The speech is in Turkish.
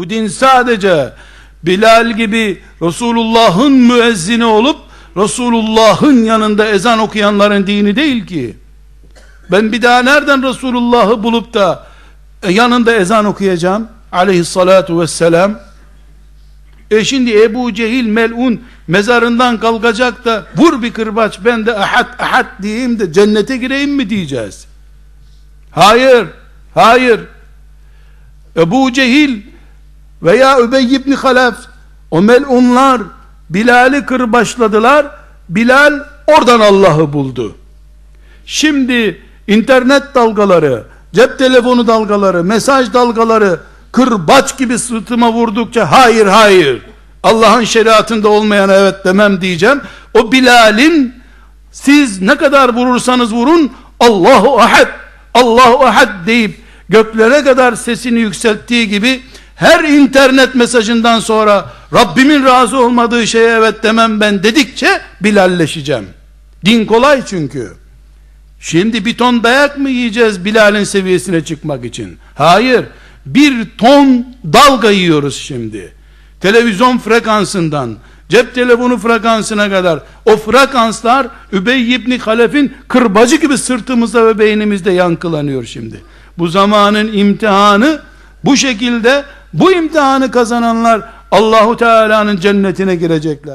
Bu din sadece Bilal gibi Resulullah'ın müezzini olup Resulullah'ın yanında ezan okuyanların dini değil ki. Ben bir daha nereden Resulullah'ı bulup da e, yanında ezan okuyacağım? Aleyhissalatu vesselam. E şimdi Ebu Cehil melun mezarından kalkacak da vur bir kırbaç ben de ahad ahad diyeyim de cennete gireyim mi diyeceğiz. Hayır, hayır. Ebu Cehil veya Übey ibn Halef o melunlar Bilal'i kırbaçladılar. Bilal oradan Allah'ı buldu. Şimdi internet dalgaları, cep telefonu dalgaları, mesaj dalgaları kırbaç gibi sırtıma vurdukça hayır hayır Allah'ın şeriatında olmayan evet demem diyeceğim. O Bilal'in siz ne kadar vurursanız vurun Allahu ahad Allahu ahad deyip göklere kadar sesini yükselttiği gibi her internet mesajından sonra Rabbimin razı olmadığı şeye evet demem ben dedikçe Bilalleşeceğim. Din kolay çünkü. Şimdi bir ton dayak mı yiyeceğiz Bilal'in seviyesine çıkmak için? Hayır. Bir ton dalga yiyoruz şimdi. Televizyon frekansından, cep telefonu frekansına kadar o frekanslar Übey ibn Halef'in kırbacı gibi sırtımızda ve beynimizde yankılanıyor şimdi. Bu zamanın imtihanı bu şekilde bu imtihanı kazananlar Allahu Teala'nın cennetine girecekler.